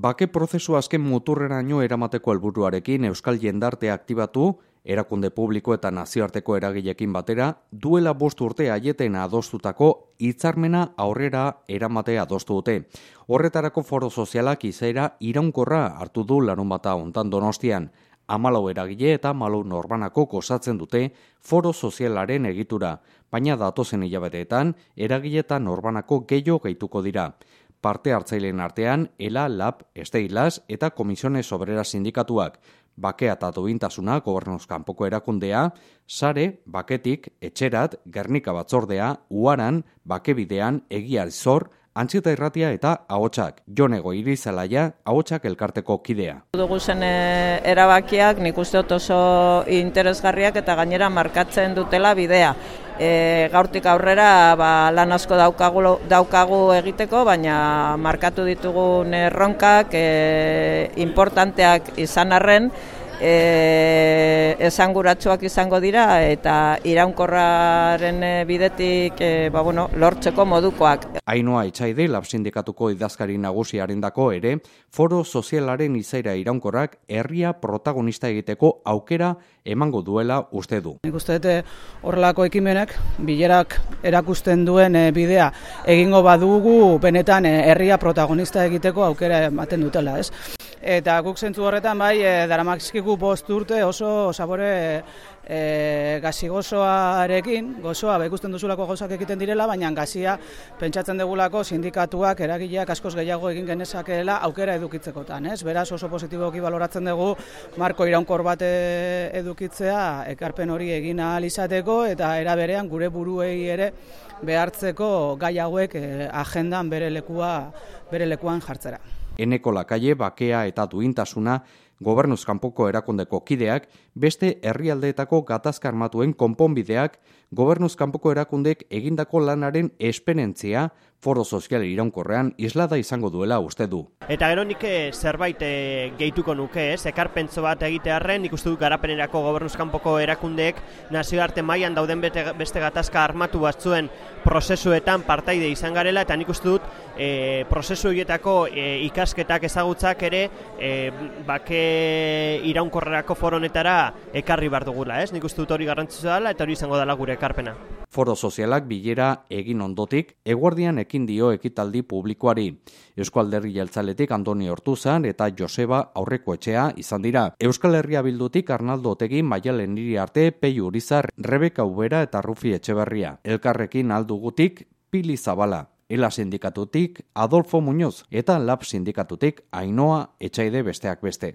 Bake prozesu azken muturreraino eramateko helburuarekin Euskal Jendarte aktibatu, erakunde publiko eta nazioarteko eragilekin batera, duela bost urte aieten adostutako hitzarmena aurrera eramatea adostu dute. Horretarako foro sozialak izaera iraunkorra hartu du larun bata ontan donostian. Amalau eragile eta malau norbanako kosatzen dute foro sozialaren egitura, baina datozen hilabeteetan eragile eta norbanako gehiago gehituko dira parte hartzaileen artean ELA, LAB, Esteilas eta Komisiones Obrera Sindikatuak, bakea eta duintasuna gobernuz kanpoko erakundea, sare, baketik, etxerat, gernika batzordea, uaran, bakebidean, egiarizor, Antxita irratia eta ahotsak. Jonego irizalaia ahotsak elkarteko kidea. Dugu zen eh, erabakiak nik uste oso interesgarriak eta gainera markatzen dutela bidea. E, gaurtik aurrera ba, lan asko daukagu, daukagu egiteko, baina markatu ditugun erronkak e, importanteak izan arren, e, esanguratsuak izango dira eta iraunkorraren e, bidetik e, ba, bueno, lortzeko modukoak. Ainoa itxaide, lab sindikatuko idazkari nagusiaren dako ere, foro sozialaren izaira iraunkorrak herria protagonista egiteko aukera emango duela uste du. Nik uste dute horrelako ekimenek, bilerak erakusten duen bidea egingo badugu benetan herria protagonista egiteko aukera ematen dutela, ez? Eta guk zentzu horretan bai, e, daramakizkiku bost urte oso sabore e, gazi gozoarekin, gozoa, ba, ikusten duzulako gauzak egiten direla, baina gazia pentsatzen degulako sindikatuak eragileak askoz gehiago egin genezakeela aukera edukitzekotan. Ez? Beraz oso positiboki baloratzen dugu marko iraunkor bat edukitzea ekarpen hori egin ahal izateko eta era berean gure buruei ere behartzeko gai hauek e, agendan bere lekua bere lekuan jartzera eneko lakaie bakea eta duintasuna gobernuz kanpoko erakundeko kideak, beste herrialdeetako gatazka armatuen konponbideak, gobernuz kanpoko erakundek egindako lanaren esperentzia, foro sozial iraunkorrean islada izango duela uste du. Eta gero nik eh, zerbait e, gehituko nuke, ez, ekarpentzo bat egitearren, nik uste du garapenerako gobernuz kanpoko erakundeek nazioarte mailan dauden beste gatazka armatu batzuen prozesuetan partaide izan garela, eta nik uste dut e, prozesu horietako ikasketak ezagutzak ere e, bake iraunkorrerako foronetara ekarri bar dugula, ez? Nik uste dut hori garrantzitsua dela eta hori izango dela gure ekarpena. Foro sozialak bilera egin ondotik, eguardian ekin dio ekitaldi publikoari. Euskal Herri Jeltzaletik Antoni Hortuzan eta Joseba aurreko etxea izan dira. Euskal Herria bildutik Arnaldo Otegi Maialen niri arte Pei Urizar, Rebeka Ubera eta Rufi Etxeberria. Elkarrekin aldugutik Pili Zabala. Ela sindikatutik Adolfo Muñoz eta Lab sindikatutik Ainoa Etxaide besteak beste.